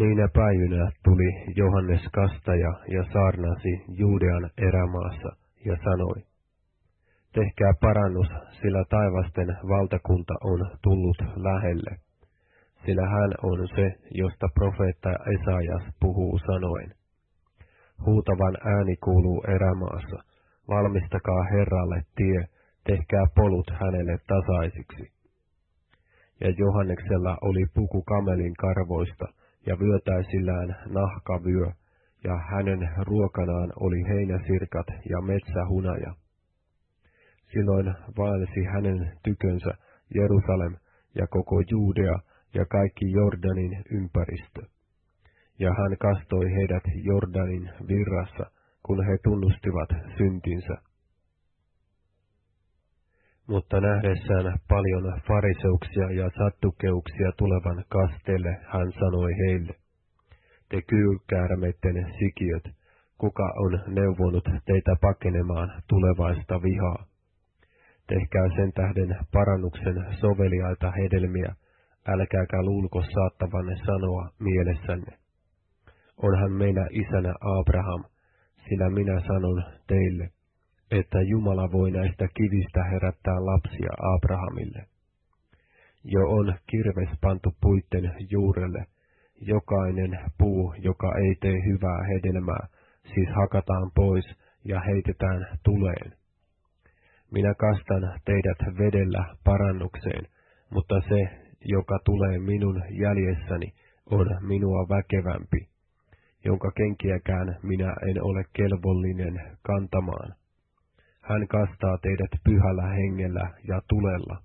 Niinä päivinä tuli Johannes Kastaja ja saarnasi Juudean erämaassa ja sanoi, Tehkää parannus, sillä taivasten valtakunta on tullut lähelle, sillä hän on se, josta profeetta Esajas puhuu sanoen. Huutavan ääni kuuluu erämaassa, valmistakaa Herralle tie, tehkää polut hänelle tasaisiksi. Ja Johanneksella oli puku kamelin karvoista, ja vyötäisillään nahkavyö, ja hänen ruokanaan oli heinäsirkat ja metsähunaja. Silloin vaelsi hänen tykönsä Jerusalem ja koko Juudea ja kaikki Jordanin ympäristö. Ja hän kastoi heidät Jordanin virrassa, kun he tunnustivat syntinsä. Mutta nähdessään paljon fariseuksia ja sattukeuksia tulevan kasteelle, hän sanoi heille, te kyykkäärmeitten sikiöt, kuka on neuvonut teitä pakenemaan tulevaista vihaa? Tehkää sen tähden parannuksen soveliaita hedelmiä, älkääkä luulko saattavanne sanoa mielessänne. Onhan meillä isänä Abraham, sillä minä sanon teille, että Jumala voi näistä kivistä herättää lapsia Abrahamille. Jo on kirves pantu puitten juurelle, jokainen puu, joka ei tee hyvää hedelmää, siis hakataan pois ja heitetään tuleen. Minä kastan teidät vedellä parannukseen, mutta se, joka tulee minun jäljessäni, on minua väkevämpi, jonka kenkiäkään minä en ole kelvollinen kantamaan. Hän kastaa teidät pyhällä hengellä ja tulella.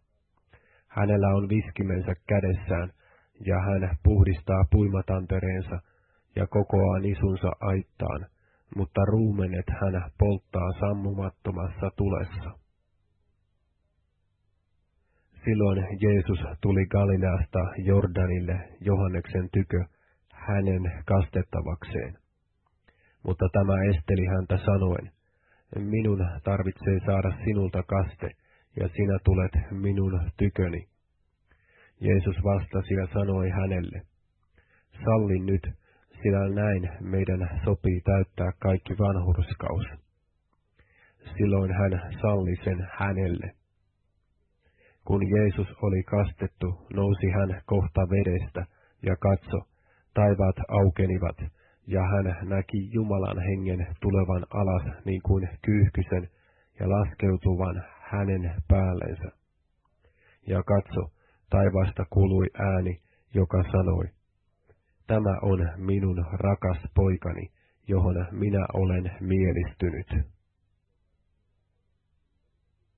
Hänellä on viskimensä kädessään, ja hän puhdistaa puimatantereensa ja kokoaa nisunsa aittaan, mutta ruumenet hän polttaa sammumattomassa tulessa. Silloin Jeesus tuli Galileasta Jordanille Johanneksen tykö hänen kastettavakseen. Mutta tämä esteli häntä sanoen, minun tarvitsee saada sinulta kaste, ja sinä tulet minun tyköni. Jeesus vastasi ja sanoi hänelle, salli nyt, sillä näin meidän sopii täyttää kaikki vanhurskaus. Silloin hän salli sen hänelle. Kun Jeesus oli kastettu, nousi hän kohta vedestä, ja katso, taivaat aukenivat, ja hän näki Jumalan hengen tulevan alas niin kuin kyyhkysen ja laskeutuvan hänen päällensä. Ja katso, taivaasta kuului ääni, joka sanoi, Tämä on minun rakas poikani, johon minä olen mielistynyt.